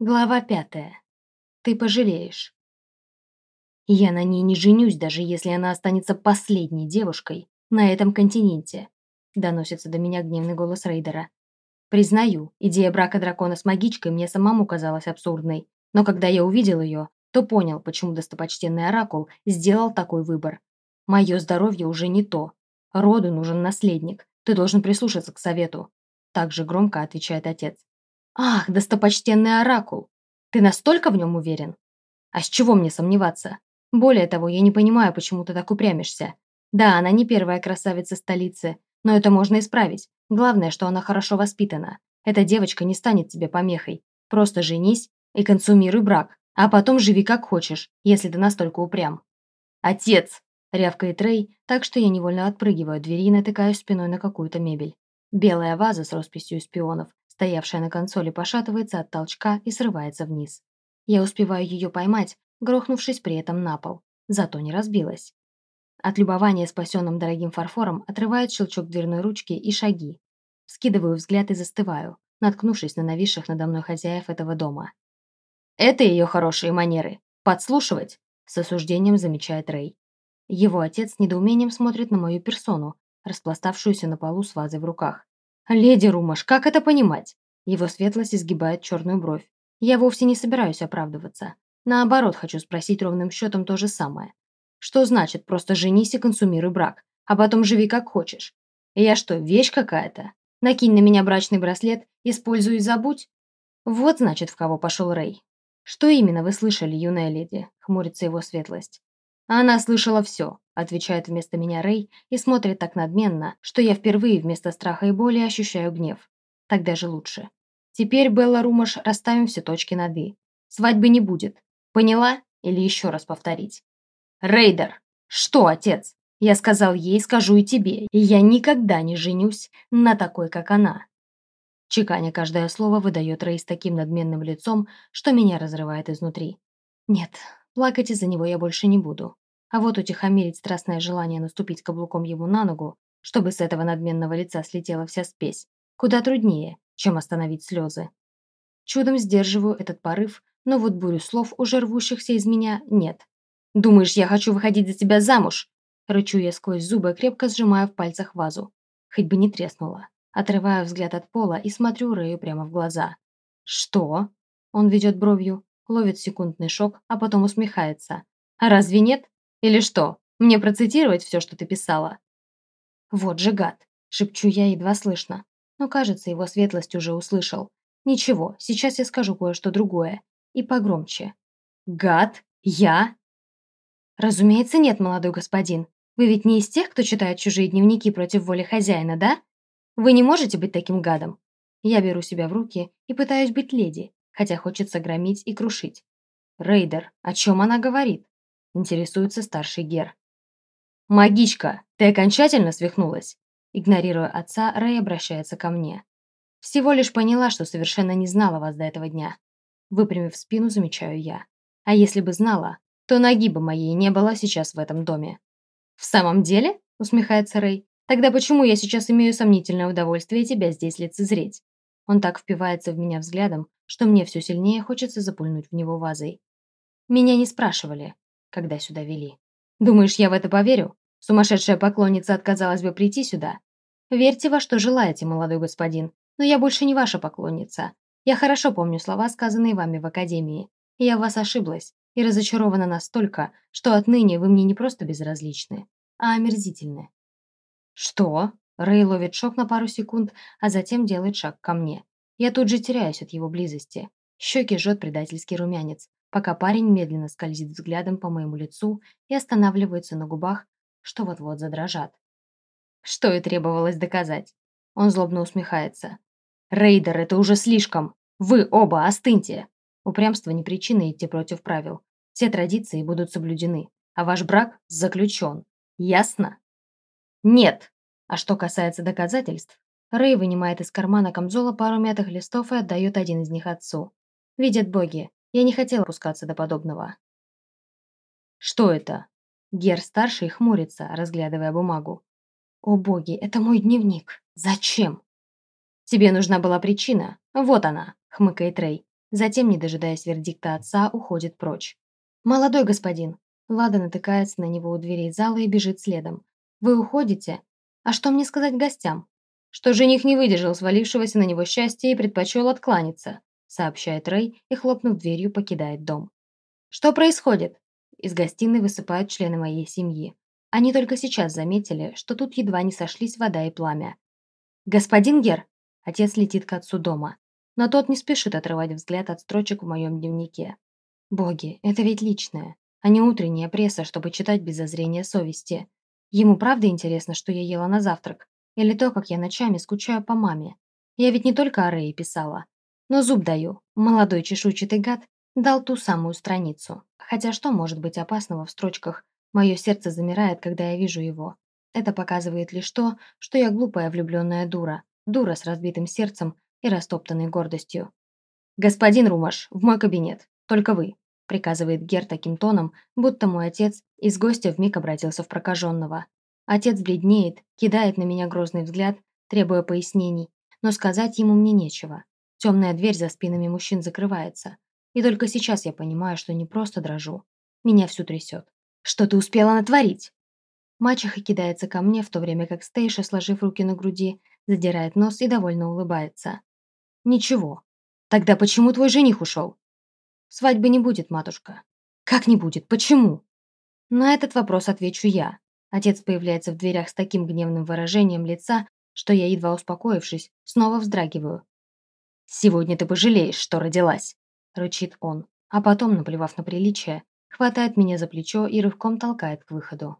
Глава пятая. Ты пожалеешь. Я на ней не женюсь, даже если она останется последней девушкой на этом континенте. Доносится до меня гневный голос Рейдера. Признаю, идея брака дракона с магичкой мне самому казалась абсурдной, но когда я увидел ее, то понял, почему достопочтенный Оракул сделал такой выбор. Мое здоровье уже не то. Роду нужен наследник. Ты должен прислушаться к совету. Так же громко отвечает отец. «Ах, достопочтенный оракул! Ты настолько в нем уверен? А с чего мне сомневаться? Более того, я не понимаю, почему ты так упрямишься. Да, она не первая красавица столицы, но это можно исправить. Главное, что она хорошо воспитана. Эта девочка не станет тебе помехой. Просто женись и консумируй брак, а потом живи как хочешь, если ты настолько упрям. «Отец!» – рявкает Рэй, так что я невольно отпрыгиваю от двери и натыкаюсь спиной на какую-то мебель. Белая ваза с росписью шпионов стоявшая на консоли, пошатывается от толчка и срывается вниз. Я успеваю ее поймать, грохнувшись при этом на пол, зато не разбилась. От любования спасенным дорогим фарфором отрывает щелчок дверной ручки и шаги. Скидываю взгляд и застываю, наткнувшись на нависших надо мной хозяев этого дома. «Это ее хорошие манеры. Подслушивать!» с осуждением замечает Рэй. Его отец с недоумением смотрит на мою персону, распластавшуюся на полу с вазой в руках. «Леди Румаш, как это понимать?» Его светлость изгибает черную бровь. Я вовсе не собираюсь оправдываться. Наоборот, хочу спросить ровным счетом то же самое. Что значит просто женись и консумируй брак, а потом живи как хочешь? Я что, вещь какая-то? Накинь на меня брачный браслет, используй и забудь? Вот, значит, в кого пошел Рэй. Что именно вы слышали, юная леди? Хмурится его светлость. Она слышала все отвечает вместо меня Рэй и смотрит так надменно, что я впервые вместо страха и боли ощущаю гнев. Так даже лучше. Теперь, Белла Румаш, расставим все точки над «и». Свадьбы не будет. Поняла? Или еще раз повторить? Рейдер! Что, отец? Я сказал ей, скажу и тебе. Я никогда не женюсь на такой, как она. Чеканя каждое слово выдает Рэй с таким надменным лицом, что меня разрывает изнутри. Нет, плакать из-за него я больше не буду. А вот утихомирить страстное желание наступить каблуком ему на ногу, чтобы с этого надменного лица слетела вся спесь, куда труднее, чем остановить слезы. Чудом сдерживаю этот порыв, но вот бурю слов, уже рвущихся из меня, нет. «Думаешь, я хочу выходить за тебя замуж?» Рычу я сквозь зубы, крепко сжимая в пальцах вазу. Хоть бы не треснула. Отрываю взгляд от пола и смотрю Рэю прямо в глаза. «Что?» Он ведет бровью, ловит секундный шок, а потом усмехается. «А разве нет? Или что, мне процитировать все, что ты писала?» «Вот же гад!» – шепчу я едва слышно. Но, кажется, его светлость уже услышал. «Ничего, сейчас я скажу кое-что другое. И погромче». «Гад? Я?» «Разумеется, нет, молодой господин. Вы ведь не из тех, кто читает чужие дневники против воли хозяина, да? Вы не можете быть таким гадом. Я беру себя в руки и пытаюсь быть леди, хотя хочется громить и крушить. Рейдер, о чем она говорит? Интересуется старший Гер. «Магичка, ты окончательно свихнулась?» Игнорируя отца, Рэй обращается ко мне. Всего лишь поняла, что совершенно не знала вас до этого дня. Выпрямив спину, замечаю я. А если бы знала, то ноги бы моей не было сейчас в этом доме. «В самом деле?» – усмехается Рэй. «Тогда почему я сейчас имею сомнительное удовольствие тебя здесь лицезреть?» Он так впивается в меня взглядом, что мне все сильнее хочется запульнуть в него вазой. Меня не спрашивали, когда сюда вели. Думаешь, я в это поверю? Сумасшедшая поклонница отказалась бы прийти сюда? Верьте во что желаете, молодой господин, но я больше не ваша поклонница. Я хорошо помню слова, сказанные вами в академии. Я в вас ошиблась и разочарована настолько, что отныне вы мне не просто безразличны, а омерзительны. Что? Рэй ловит шок на пару секунд, а затем делает шаг ко мне. Я тут же теряюсь от его близости. Щеки жжет предательский румянец пока парень медленно скользит взглядом по моему лицу и останавливается на губах, что вот-вот задрожат. Что и требовалось доказать. Он злобно усмехается. «Рейдер, это уже слишком! Вы оба остыньте!» Упрямство не причина идти против правил. Все традиции будут соблюдены, а ваш брак заключен. Ясно? Нет. А что касается доказательств, Рэй вынимает из кармана камзола пару мятых листов и отдает один из них отцу. Видят боги, я не хотела опускаться до подобного. «Что это?» Гер-старший хмурится, разглядывая бумагу. «О боги, это мой дневник. Зачем?» «Тебе нужна была причина. Вот она», — хмыкает Рэй. Затем, не дожидаясь вердикта отца, уходит прочь. «Молодой господин!» Лада натыкается на него у дверей зала и бежит следом. «Вы уходите? А что мне сказать гостям?» «Что жених не выдержал свалившегося на него счастья и предпочел откланяться», сообщает Рэй и, хлопнув дверью, покидает дом. «Что происходит?» Из гостиной высыпают члены моей семьи. Они только сейчас заметили, что тут едва не сошлись вода и пламя. «Господин Гер!» Отец летит к отцу дома. Но тот не спешит отрывать взгляд от строчек в моем дневнике. Боги, это ведь личное, а не утренняя пресса, чтобы читать без зазрения совести. Ему правда интересно, что я ела на завтрак? Или то, как я ночами скучаю по маме? Я ведь не только о Рэе писала. Но зуб даю, молодой чешуйчатый гад дал ту самую страницу. Хотя что может быть опасного в строчках «Мое сердце замирает, когда я вижу его». Это показывает лишь то, что я глупая влюбленная дура, дура с разбитым сердцем и растоптанной гордостью. «Господин Румаш, в мой кабинет. Только вы», — приказывает Гер таким тоном, будто мой отец из гостя вмиг обратился в прокаженного. Отец бледнеет, кидает на меня грозный взгляд, требуя пояснений, но сказать ему мне нечего. Темная дверь за спинами мужчин закрывается. И только сейчас я понимаю, что не просто дрожу. Меня всю трясет. «Что ты успела натворить?» Мачеха кидается ко мне, в то время как Стейша, сложив руки на груди, задирает нос и довольно улыбается. «Ничего. Тогда почему твой жених ушел?» «Свадьбы не будет, матушка». «Как не будет? Почему?» На этот вопрос отвечу я. Отец появляется в дверях с таким гневным выражением лица, что я, едва успокоившись, снова вздрагиваю. «Сегодня ты пожалеешь, что родилась», — рычит он, а потом, наплевав на приличие, хватает меня за плечо и рывком толкает к выходу.